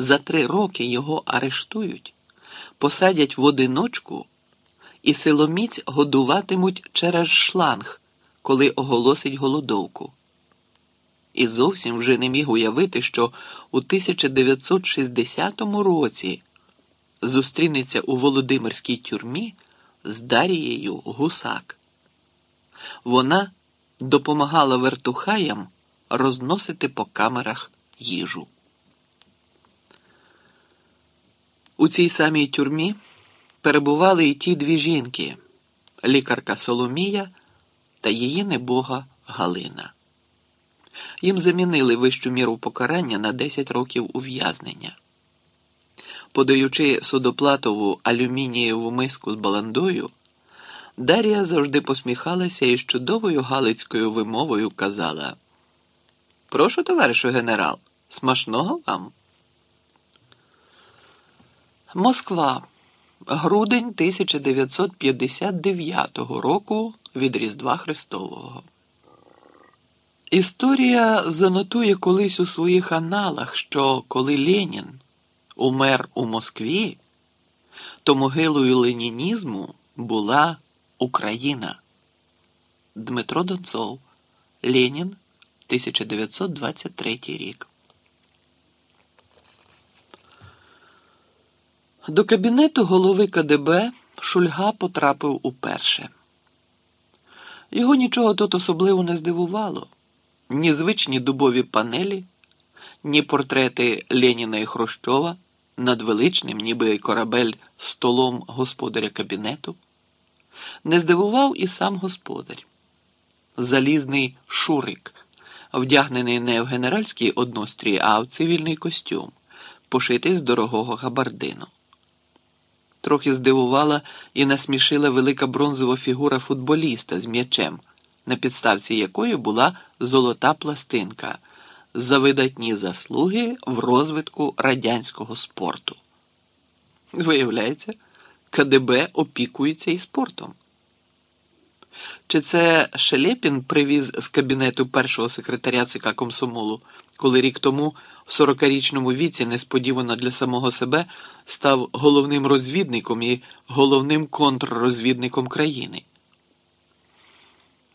за три роки його арештують, посадять в одиночку і силоміць годуватимуть через шланг, коли оголосить голодовку. І зовсім вже не міг уявити, що у 1960 році зустрінеться у Володимирській тюрмі з Дарією Гусак. Вона допомагала вертухаям розносити по камерах їжу. У цій самій тюрмі перебували і ті дві жінки лікарка Соломія та її небога Галина. Їм замінили вищу міру покарання на 10 років ув'язнення. Подаючи судоплатову алюмінієву миску з баландою, Дар'я завжди посміхалася і з чудовою галицькою вимовою казала: Прошу, товаришу генерал, смачного вам. Москва. Грудень 1959 року від Різдва Христового. Історія занотує колись у своїх аналах, що коли Ленін умер у Москві, то могилою ленінізму була Україна. Дмитро Донцов, Ленін, 1923 рік. До кабінету голови КДБ Шульга потрапив уперше. Його нічого тут особливо не здивувало ні звичні дубові панелі, ні портрети Леніна і Хрущова над величним, ніби корабель столом господаря кабінету. Не здивував і сам господар. Залізний шурик, вдягнений не в генеральський однострій, а в цивільний костюм, пошитий з дорогого габардину. Трохи здивувала і насмішила велика бронзова фігура футболіста з м'ячем, на підставці якої була золота пластинка за видатні заслуги в розвитку радянського спорту. Виявляється, КДБ опікується і спортом. Чи це Шелепін привіз з кабінету першого секретаря ЦК Комсомолу, коли рік тому в 40-річному віці несподівано для самого себе став головним розвідником і головним контррозвідником країни?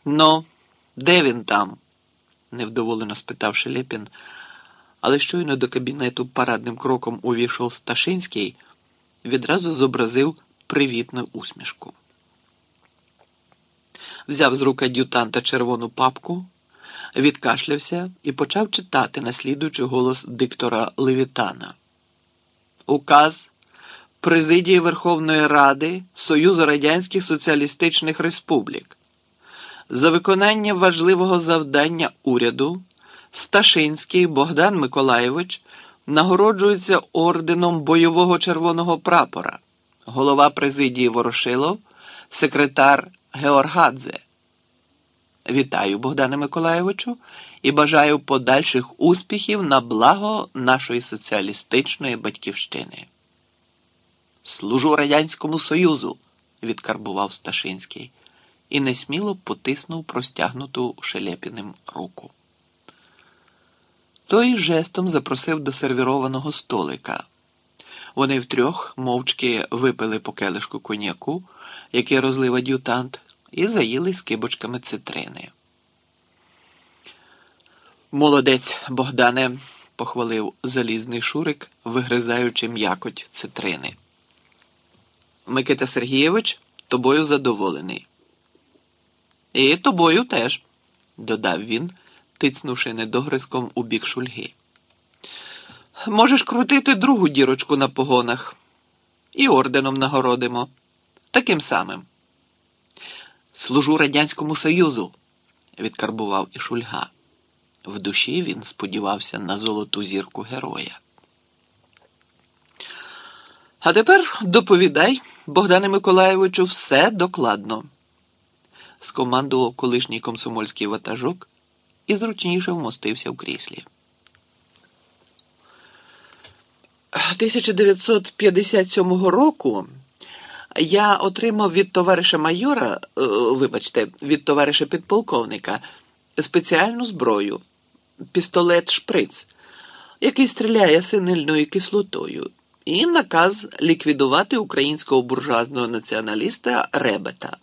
Ну, де він там? невдоволено спитав Шелепін, але щойно до кабінету парадним кроком увійшов Сташинський, відразу зобразив привітну усмішку. Взяв з рук ад'ютанта червону папку, відкашлявся і почав читати, наслідуючи голос диктора Левітана. Указ Президії Верховної Ради Союзу Радянських Соціалістичних Республік за виконання важливого завдання уряду Сташинський Богдан Миколаєвич нагороджується орденом бойового червоного прапора, голова президії Ворошилов, секретар Георгадзе. Вітаю, Богдане Миколаєвичу, і бажаю подальших успіхів на благо нашої соціалістичної батьківщини. Служу Радянському Союзу, відкарбував Сташинський і несміло потиснув простягнуту Шелепіним руку. Той жестом запросив до сервірованого столика. Вони втрьох мовчки випили по келишку коньяку, який розлив ад'ютант, і заїли скибочками цитрини. Молодець, Богдане, похвалив залізний шурик, вигризаючи м'якоть цитрини. Микита Сергійович тобою задоволений. І тобою теж, додав він, тицнувши недогризком у бік шульги. Можеш крутити другу дірочку на погонах і орденом нагородимо. Таким самим. Служу Радянському Союзу, відкарбував і Шульга. В душі він сподівався на золоту зірку героя. А тепер доповідай, Богдане Миколаєвичу, все докладно. Скомандував колишній комсомольський ватажок і зручніше вмостився в кріслі. 1957 року я отримав від товариша майора, е, вибачте, від товариша підполковника спеціальну зброю, пістолет шприц, який стріляє синильною кислотою, і наказ ліквідувати українського буржуазного націоналіста Ребета.